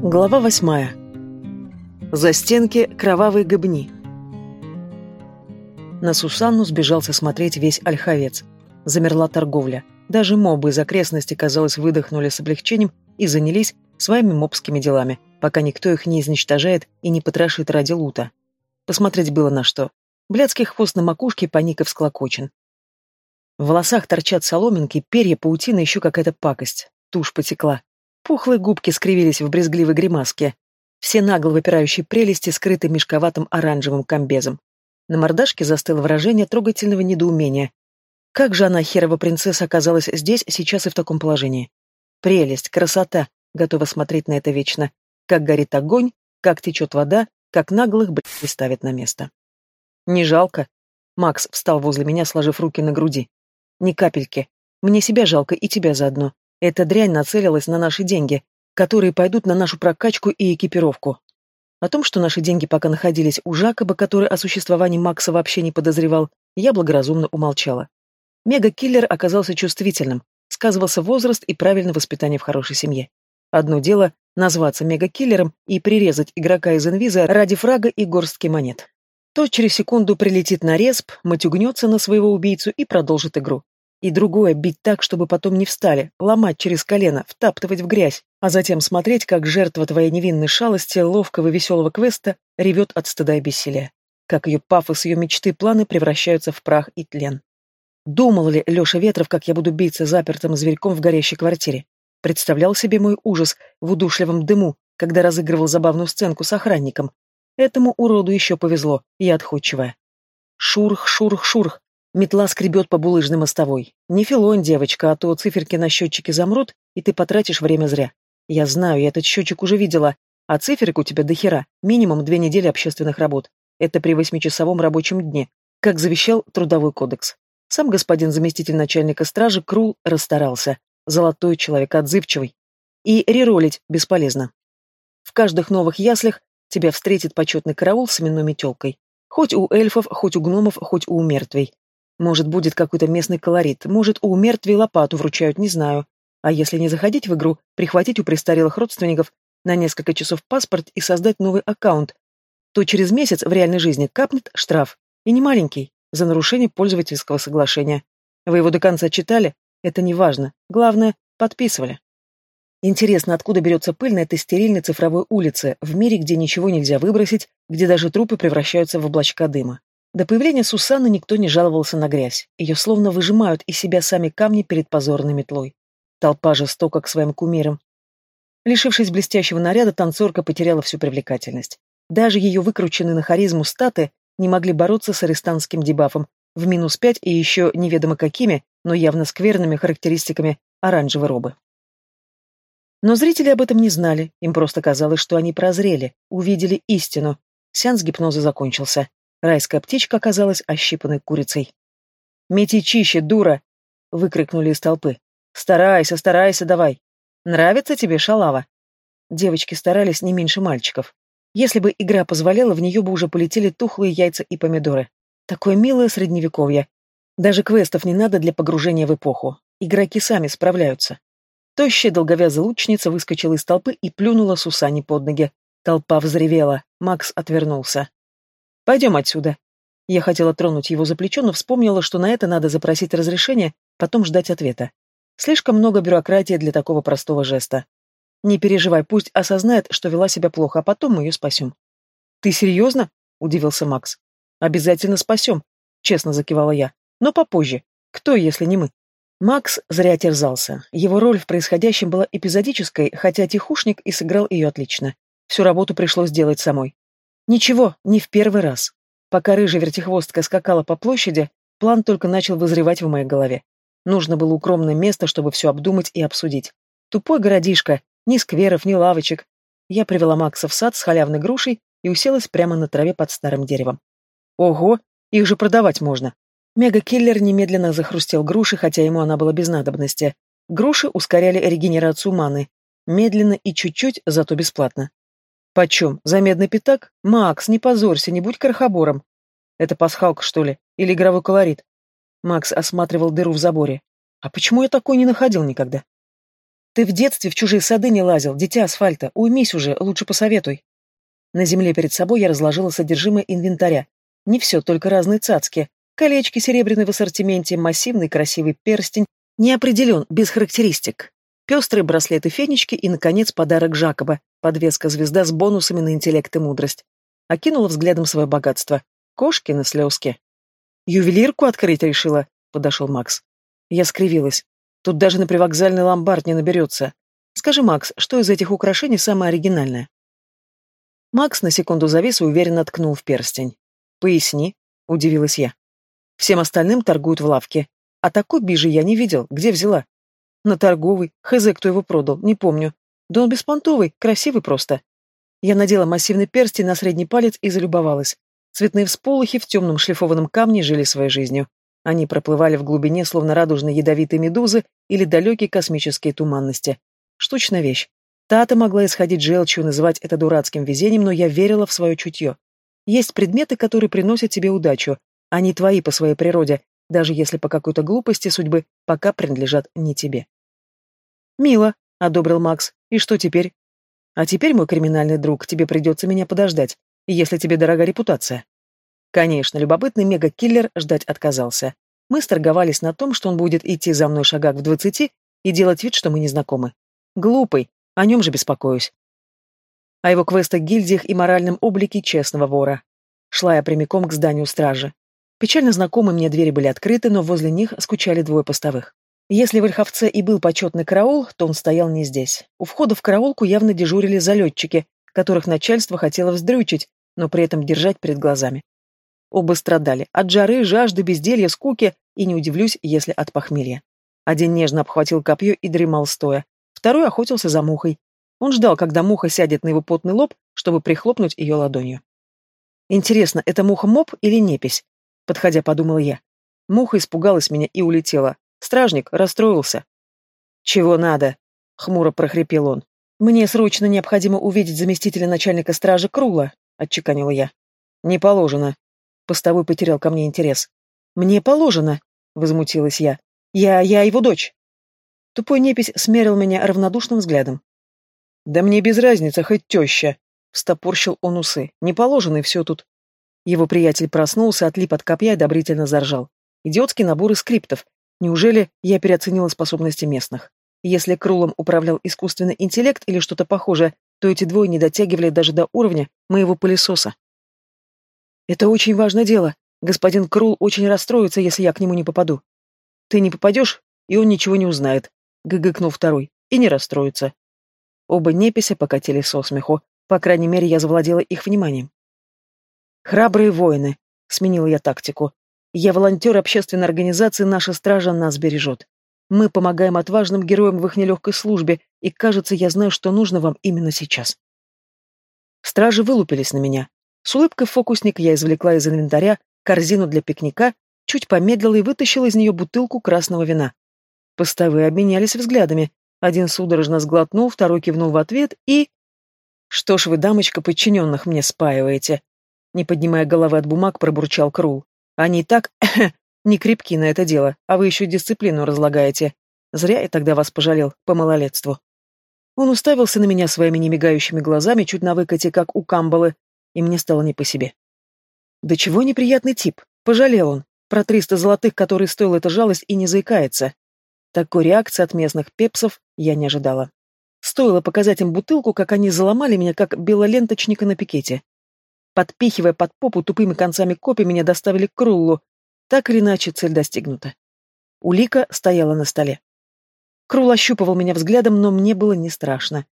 Глава восьмая. За стенки кровавые гобни. На Сусанну сбежался смотреть весь ольховец. Замерла торговля. Даже мобы из окрестностей, казалось, выдохнули с облегчением и занялись своими мобскими делами, пока никто их не изничтожает и не потрошит ради лута. Посмотреть было на что. Блядский хвост на макушке паников склокочен. В волосах торчат соломинки, перья, паутина, еще какая-то пакость. Тушь потекла. Пухлые губки скривились в брезгливой гримаске. Все нагло выпирающие прелести скрыты мешковатым оранжевым комбезом. На мордашке застыло выражение трогательного недоумения. Как же она, херова принцесса, оказалась здесь, сейчас и в таком положении? Прелесть, красота, готова смотреть на это вечно. Как горит огонь, как течет вода, как наглых, блядь, ставит на место. Не жалко. Макс встал возле меня, сложив руки на груди. Ни капельки. Мне себя жалко и тебя заодно. Эта дрянь нацелилась на наши деньги, которые пойдут на нашу прокачку и экипировку. О том, что наши деньги пока находились у Жакоба, который о существовании Макса вообще не подозревал, я благоразумно умолчала. Мега-киллер оказался чувствительным, сказывался возраст и правильное воспитание в хорошей семье. Одно дело — назваться мега-киллером и прирезать игрока из инвиза ради фрага и горстки монет. Тот через секунду прилетит на респ, матюгнется на своего убийцу и продолжит игру. И другое — бить так, чтобы потом не встали, ломать через колено, втаптывать в грязь, а затем смотреть, как жертва твоей невинной шалости, ловкого веселого квеста, ревет от стыда и бессилия. Как ее пафос, ее мечты, планы превращаются в прах и тлен. Думал ли Леша Ветров, как я буду биться запертым зверьком в горящей квартире? Представлял себе мой ужас в удушливом дыму, когда разыгрывал забавную сценку с охранником. Этому уроду еще повезло, я отходчивая. Шурх, шурх, шурх, Метла скребет по булыжной мостовой. Не филонь, девочка, а то циферки на счетчике замрут, и ты потратишь время зря. Я знаю, я этот счетчик уже видела, а циферок у тебя до хера, минимум две недели общественных работ. Это при восьмичасовом рабочем дне, как завещал Трудовой кодекс. Сам господин заместитель начальника стражи Крул расстарался. Золотой человек, отзывчивый. И реролить бесполезно. В каждых новых яслях тебя встретит почетный караул с именной метелкой. Хоть у эльфов, хоть у гномов, хоть у мертвей. Может, будет какой-то местный колорит, может, у мертвей лопату вручают, не знаю. А если не заходить в игру, прихватить у престарелых родственников на несколько часов паспорт и создать новый аккаунт, то через месяц в реальной жизни капнет штраф. И не маленький, за нарушение пользовательского соглашения. Вы его до конца читали? Это не важно. Главное, подписывали. Интересно, откуда берется пыль на этой стерильной цифровой улице, в мире, где ничего нельзя выбросить, где даже трупы превращаются в облачка дыма. До появления Сусаны никто не жаловался на грязь. Ее словно выжимают из себя сами камни перед позорной метлой. Толпа жестока к своим кумирам. Лишившись блестящего наряда, танцорка потеряла всю привлекательность. Даже ее выкрученные на харизму статы не могли бороться с арестантским дебафом в минус пять и еще неведомо какими, но явно скверными характеристиками оранжевой робы. Но зрители об этом не знали, им просто казалось, что они прозрели, увидели истину. Сеанс гипноза закончился. Райская птичка оказалась ощипанной курицей. «Мети чище, дура!» — выкрикнули из толпы. «Старайся, старайся, давай! Нравится тебе шалава?» Девочки старались не меньше мальчиков. Если бы игра позволяла, в нее бы уже полетели тухлые яйца и помидоры. Такое милое средневековье. Даже квестов не надо для погружения в эпоху. Игроки сами справляются. Тощая долговязая лучница выскочила из толпы и плюнула Сусани под ноги. Толпа взревела. Макс отвернулся. Пойдем отсюда. Я хотела тронуть его за плечо, но вспомнила, что на это надо запросить разрешение, потом ждать ответа. Слишком много бюрократии для такого простого жеста. Не переживай, пусть осознает, что вела себя плохо, а потом мы ее спасем. Ты серьезно? Удивился Макс. Обязательно спасем, честно закивала я. Но попозже. Кто, если не мы? Макс зря терзался. Его роль в происходящем была эпизодической, хотя тихушник и сыграл ее отлично. Всю работу пришлось делать самой. Ничего, не в первый раз. Пока рыжая вертихвостка скакала по площади, план только начал вызревать в моей голове. Нужно было укромное место, чтобы все обдумать и обсудить. Тупой городишко, ни скверов, ни лавочек. Я привела Макса в сад с халявной грушей и уселась прямо на траве под старым деревом. Ого, их же продавать можно. Мега-киллер немедленно захрустел груши, хотя ему она была без надобности. Груши ускоряли регенерацию маны. Медленно и чуть-чуть, зато бесплатно. «Почем? За медный пятак? Макс, не позорься, не будь крохобором». «Это пасхалка, что ли? Или игровой колорит?» Макс осматривал дыру в заборе. «А почему я такой не находил никогда?» Ты в детстве в чужие сады не лазил, дитя асфальта. Уймись уже, лучше посоветуй. На земле перед собой я разложила содержимое инвентаря. Не все, только разные цацки. Колечки серебряные в ассортименте, массивный красивый перстень, не определен, без характеристик. Пестрые браслеты-фенечки и, наконец, подарок Жакоба, подвеска-звезда с бонусами на интеллект и мудрость. Окинула взглядом свое богатство. Кошки на слезке. «Ювелирку открыть решила», — подошел Макс. Я скривилась. «Тут даже на привокзальный ломбард не наберется. Скажи, Макс, что из этих украшений самое оригинальное?» Макс на секунду завис и уверенно ткнул в перстень. «Поясни», — удивилась я. «Всем остальным торгуют в лавке. А такой бижи я не видел. Где взяла?» На торговый. Хз, кто его продал, не помню. Да он беспонтовый, красивый просто. Я надела массивный перстень на средний палец и залюбовалась. Цветные всполохи в темном шлифованном камне жили своей жизнью. Они проплывали в глубине, словно радужные ядовитые медузы или далекие космические туманности. Штучная вещь. Тата могла исходить желчью, называть это дурацким везением, но я верила в свое чутье. Есть предметы, которые приносят тебе удачу. Они твои по своей природе, даже если по какой-то глупости судьбы пока принадлежат не тебе. «Мило», — одобрил Макс. «И что теперь?» «А теперь, мой криминальный друг, тебе придется меня подождать, если тебе дорога репутация». Конечно, любопытный мега-киллер ждать отказался. Мы сторговались на том, что он будет идти за мной шагах в двадцати и делать вид, что мы не знакомы. Глупый, о нем же беспокоюсь. О его квестах, гильдиях и моральном облике честного вора. Шла я прямиком к зданию стражи. Печально знакомые мне двери были открыты, но возле них скучали двое постовых. Если в Ольховце и был почетный караул, то он стоял не здесь. У входа в караулку явно дежурили залетчики, которых начальство хотело вздрючить, но при этом держать перед глазами. Оба страдали от жары, жажды, безделья, скуки, и не удивлюсь, если от похмелья. Один нежно обхватил копье и дремал стоя, второй охотился за мухой. Он ждал, когда муха сядет на его потный лоб, чтобы прихлопнуть ее ладонью. Интересно, это муха-моб или непись? Подходя, подумал я. Муха испугалась меня и улетела. Стражник расстроился. «Чего надо?» — хмуро прохрипел он. «Мне срочно необходимо увидеть заместителя начальника стражи Крула», — отчеканила я. «Не положено». Постовой потерял ко мне интерес. «Мне положено», — возмутилась я. «Я... я его дочь». Тупой непись смерил меня равнодушным взглядом. «Да мне без разницы, хоть теща», — встопорщил он усы. «Не положено, и все тут. Его приятель проснулся, отлип от копья и одобрительно заржал. Идиотский набор из скриптов. Неужели я переоценила способности местных? Если Крулом управлял искусственный интеллект или что-то похожее, то эти двое не дотягивали даже до уровня моего пылесоса. Это очень важное дело. Господин Крул очень расстроится, если я к нему не попаду. Ты не попадешь, и он ничего не узнает, — гыгыкнул второй, — и не расстроится. Оба непися покатили со смеху. По крайней мере, я завладела их вниманием. Храбрые воины. Сменила я тактику. Я волонтер общественной организации «Наша стража нас бережет». Мы помогаем отважным героям в их нелегкой службе, и, кажется, я знаю, что нужно вам именно сейчас. Стражи вылупились на меня. С улыбкой фокусник я извлекла из инвентаря корзину для пикника, чуть помедлила и вытащила из нее бутылку красного вина. Постовые обменялись взглядами. Один судорожно сглотнул, второй кивнул в ответ и... «Что ж вы, дамочка, подчиненных мне спаиваете?» Не поднимая головы от бумаг, пробурчал Крул. Они так не крепки на это дело, а вы еще дисциплину разлагаете. Зря я тогда вас пожалел, по малолетству. Он уставился на меня своими немигающими глазами, чуть на выкате, как у Камбалы, и мне стало не по себе. Да чего неприятный тип. Пожалел он. Про триста золотых, которые стоил эта жалость, и не заикается. Такой реакции от местных пепсов я не ожидала. Стоило показать им бутылку, как они заломали меня, как белоленточника на пикете. Подпихивая под попу тупыми концами копий, меня доставили к Круллу. Так или иначе, цель достигнута. Улика стояла на столе. Крул ощупывал меня взглядом, но мне было не страшно.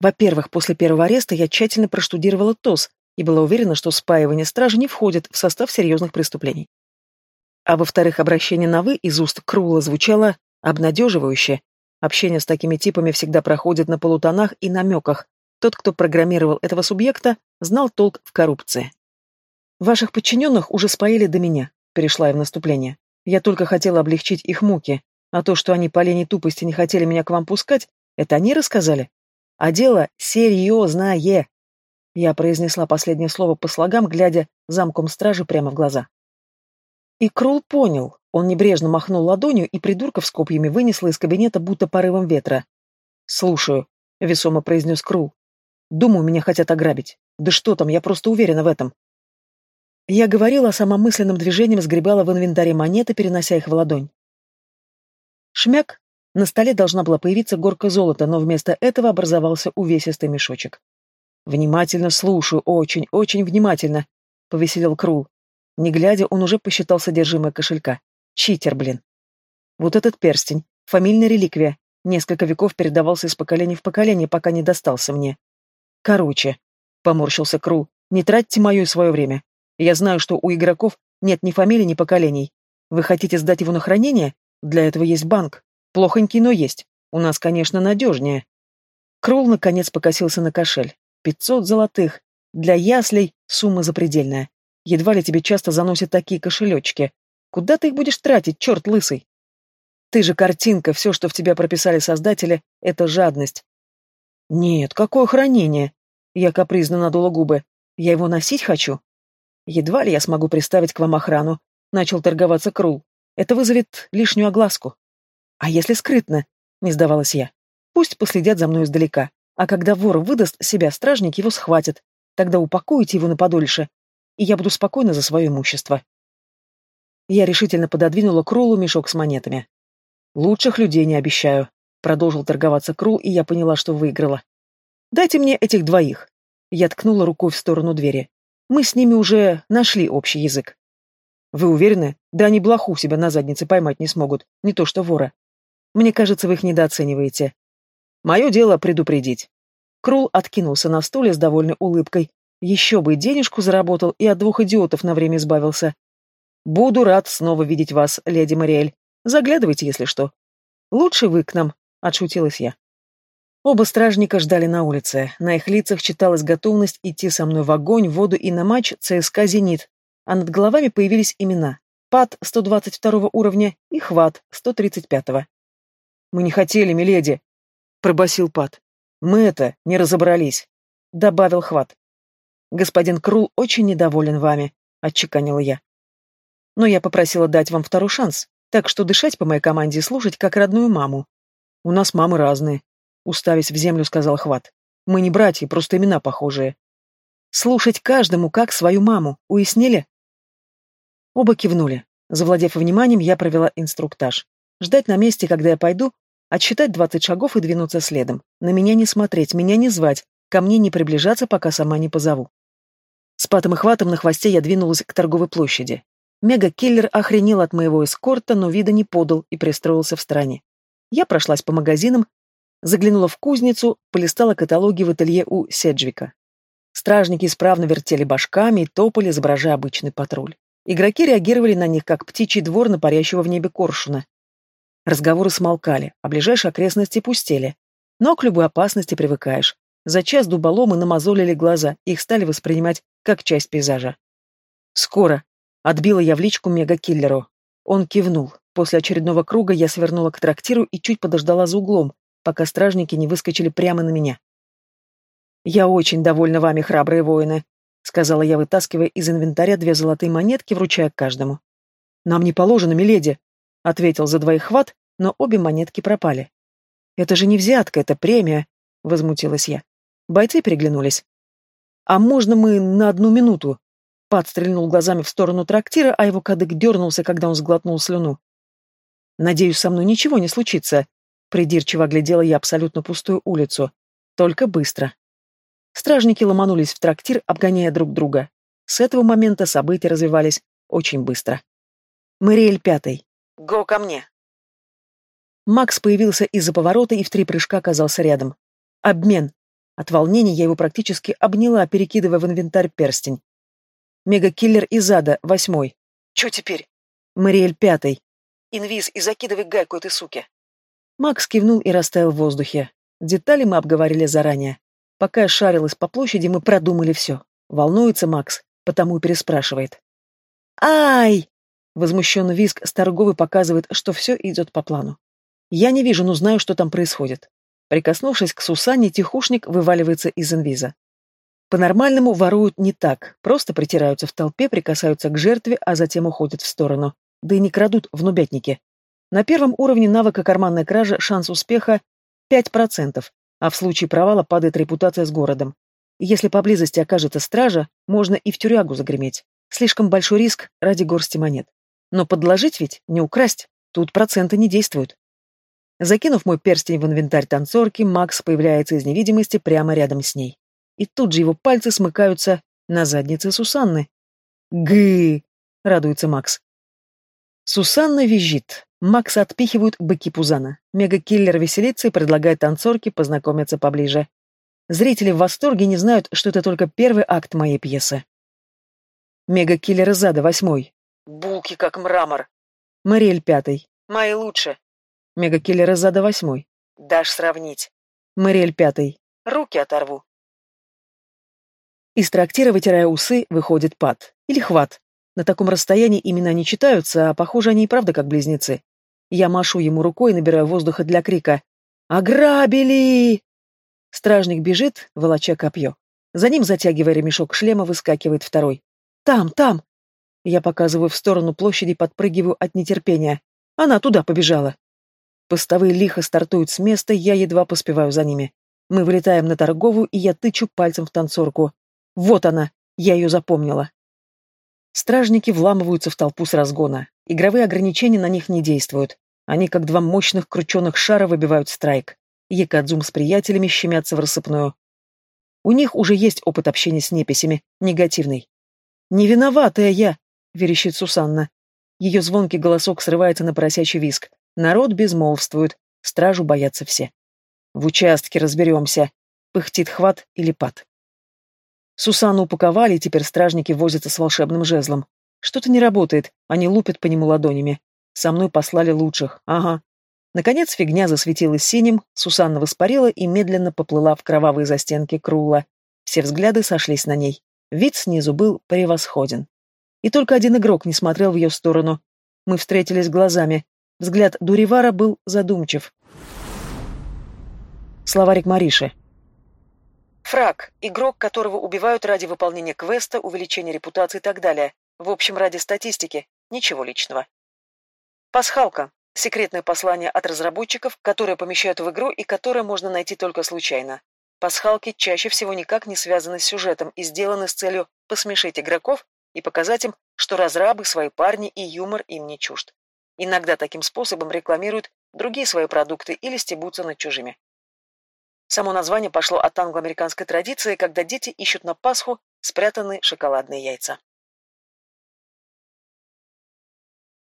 Во-первых, после первого ареста я тщательно проштудировала ТОС и была уверена, что спаивание стражи не входит в состав серьезных преступлений. А во-вторых, обращение на «вы» из уст Крула звучало обнадеживающе. Общение с такими типами всегда проходит на полутонах и намеках, тот, кто программировал этого субъекта, знал толк в коррупции. «Ваших подчиненных уже споили до меня», — перешла я в наступление. «Я только хотела облегчить их муки, а то, что они по лени тупости не хотели меня к вам пускать, это они рассказали? А дело серьезное!» Я произнесла последнее слово по слогам, глядя замком стражи прямо в глаза. И Крул понял, Он небрежно махнул ладонью, и придурков с копьями вынесло из кабинета будто порывом ветра. «Слушаю», — весомо произнес Крул. «Думаю, меня хотят ограбить. Да что там, я просто уверена в этом». Я говорила, а самомысленным движением сгребала в инвентаре монеты, перенося их в ладонь. Шмяк. На столе должна была появиться горка золота, но вместо этого образовался увесистый мешочек. «Внимательно слушаю, очень, очень внимательно», — повеселил Крул. Не глядя, он уже посчитал содержимое кошелька. Читер, блин. Вот этот перстень, фамильная реликвия, несколько веков передавался из поколения в поколение, пока не достался мне. Короче, поморщился Крул, не тратьте мое и свое время. Я знаю, что у игроков нет ни фамилий, ни поколений. Вы хотите сдать его на хранение? Для этого есть банк. Плохонький, но есть. У нас, конечно, надежнее. Крул наконец покосился на кошель. Пятьсот золотых. Для яслей сумма запредельная. Едва ли тебе часто заносят такие кошелечки. Куда ты их будешь тратить, черт лысый? Ты же картинка, все, что в тебя прописали создатели, это жадность. Нет, какое хранение? Я капризно надула губы. Я его носить хочу. Едва ли я смогу приставить к вам охрану. Начал торговаться Крул. Это вызовет лишнюю огласку. А если скрытно? Не сдавалась я. Пусть последят за мной издалека. А когда вор выдаст себя, стражник его схватит. Тогда упакуйте его на подольше, и я буду спокойна за свое имущество. Я решительно пододвинула Крулу мешок с монетами. «Лучших людей не обещаю», — продолжил торговаться Крул, и я поняла, что выиграла. «Дайте мне этих двоих». Я ткнула рукой в сторону двери. «Мы с ними уже нашли общий язык». «Вы уверены? Да они блоху себя на заднице поймать не смогут, не то что вора. Мне кажется, вы их недооцениваете. Мое дело предупредить». Крул откинулся на стуле с довольной улыбкой. Еще бы, денежку заработал и от двух идиотов на время избавился. Буду рад снова видеть вас, леди Мариэль. Заглядывайте, если что. Лучше вы к нам, отшутилась я. Оба стражника ждали на улице. На их лицах читалась готовность идти со мной в огонь, в воду и на матч ЦСКА «Зенит», а над головами появились имена. Пат 122 уровня и Хват 135-го. «Мы не хотели, миледи», — пробасил Пат. «Мы это, не разобрались», — добавил Хват. «Господин Крул очень недоволен вами», — отчеканила я. Но я попросила дать вам второй шанс, так что дышать по моей команде и слушать, как родную маму. У нас мамы разные, уставясь в землю, сказал Хват. Мы не братья, просто имена похожие. Слушать каждому, как свою маму, уяснили? Оба кивнули. Завладев вниманием, я провела инструктаж. Ждать на месте, когда я пойду, отсчитать двадцать шагов и двинуться следом. На меня не смотреть, меня не звать, ко мне не приближаться, пока сама не позову. С патом и хватом на хвосте я двинулась к торговой площади. Мега-киллер охренел от моего эскорта, но вида не подал и пристроился в стороне. Я прошлась по магазинам, заглянула в кузницу, полистала каталоги в ателье у Седжвика. Стражники исправно вертели башками и топали, изображая обычный патруль. Игроки реагировали на них, как птичий двор на парящего в небе коршуна. Разговоры смолкали, а ближайшие окрестности пустели. Но к любой опасности привыкаешь. За час дуболомы намазолили глаза, их стали воспринимать как часть пейзажа. Скоро, Отбила я в личку мега-киллеру. Он кивнул. После очередного круга я свернула к трактиру и чуть подождала за углом, пока стражники не выскочили прямо на меня. «Я очень довольна вами, храбрые воины», — сказала я, вытаскивая из инвентаря две золотые монетки, вручая каждому. «Нам не положено, миледи», — ответил за двоих хват, но обе монетки пропали. «Это же не взятка, это премия», — возмутилась я. Бойцы переглянулись. «А можно мы на одну минуту?» Пат стрельнул глазами в сторону трактира, а его кадык дернулся, когда он сглотнул слюну. «Надеюсь, со мной ничего не случится», — придирчиво оглядела я абсолютно пустую улицу. «Только быстро». Стражники ломанулись в трактир, обгоняя друг друга. С этого момента события развивались очень быстро. Мариэль пятый. «Го ко мне!» Макс появился из-за поворота и в три прыжка оказался рядом. Обмен. От волнения я его практически обняла, перекидывая в инвентарь перстень. Мегакиллер из ада, восьмой. Че теперь? Мариэль, пятый. Инвиз и закидывай гайку этой суки. Макс кивнул и растаял в воздухе. Детали мы обговорили заранее. Пока я шарилась по площади, мы продумали все. Волнуется Макс, потому и переспрашивает. «Ай!» Возмущенный визг с торговой показывает, что все идет по плану. Я не вижу, но знаю, что там происходит. Прикоснувшись к Сусанне, тихушник вываливается из инвиза. По-нормальному воруют не так, просто притираются в толпе, прикасаются к жертве, а затем уходят в сторону. Да и не крадут в нубятнике. На первом уровне навыка карманная кража шанс успеха 5%, а в случае провала падает репутация с городом. Если поблизости окажется стража, можно и в тюрягу загреметь. Слишком большой риск ради горсти монет. Но подложить ведь, не украсть, тут проценты не действуют. Закинув мой перстень в инвентарь танцорки, Макс появляется из невидимости прямо рядом с ней. И тут же его пальцы смыкаются на заднице Сусанны. «Гы!» — радуется Макс. Сусанна визжит. Макса отпихивают быки Пузана. Мега-киллер веселится и предлагает танцорке познакомиться поближе. Зрители в восторге не знают, что это только первый акт моей пьесы. Мега-киллер Зада, восьмой. Булки, как мрамор. Мариэль, пятый. Мои лучше. Мега-киллер Зада, восьмой. Дашь сравнить. Мариэль, пятый. Руки оторву. Из трактира, вытирая усы, выходит Пат. Или Хват. На таком расстоянии имена не читаются, а похоже они и правда как близнецы. Я машу ему рукой и набираю воздуха для крика. «Ограбили!» Стражник бежит, волоча копье. За ним, затягивая ремешок шлема, выскакивает второй. «Там, там!» Я показываю в сторону площади, подпрыгиваю от нетерпения. Она туда побежала. Постовые лихо стартуют с места, я едва поспеваю за ними. Мы вылетаем на торговую, и я тычу пальцем в танцорку. Вот она, я ее запомнила. Стражники вламываются в толпу с разгона. Игровые ограничения на них не действуют. Они, как два мощных крученых шара, выбивают страйк. Екадзум с приятелями щемятся в рассыпную. У них уже есть опыт общения с неписями, негативный. «Не виноватая я!» — верещит Сусанна. Ее звонкий голосок срывается на поросячий виск. Народ безмолвствует, стражу боятся все. «В участке разберемся», — пыхтит хват или пад. Сусану упаковали, и теперь стражники возятся с волшебным жезлом. Что-то не работает, они лупят по нему ладонями. Со мной послали лучших, ага. Наконец фигня засветилась синим, Сусанна воспарила и медленно поплыла в кровавые застенки Крула. Все взгляды сошлись на ней. Вид снизу был превосходен. И только один игрок не смотрел в ее сторону. Мы встретились глазами. Взгляд Дуривара был задумчив. Словарик Мариши. Фраг – игрок, которого убивают ради выполнения квеста, увеличения репутации и так далее. В общем, ради статистики. Ничего личного. Пасхалка – секретное послание от разработчиков, которое помещают в игру и которое можно найти только случайно. Пасхалки чаще всего никак не связаны с сюжетом и сделаны с целью посмешить игроков и показать им, что разрабы свои парни и юмор им не чужд. Иногда таким способом рекламируют другие свои продукты или стебутся над чужими. Само название пошло от англо-американской традиции, когда дети ищут на Пасху спрятанные шоколадные яйца.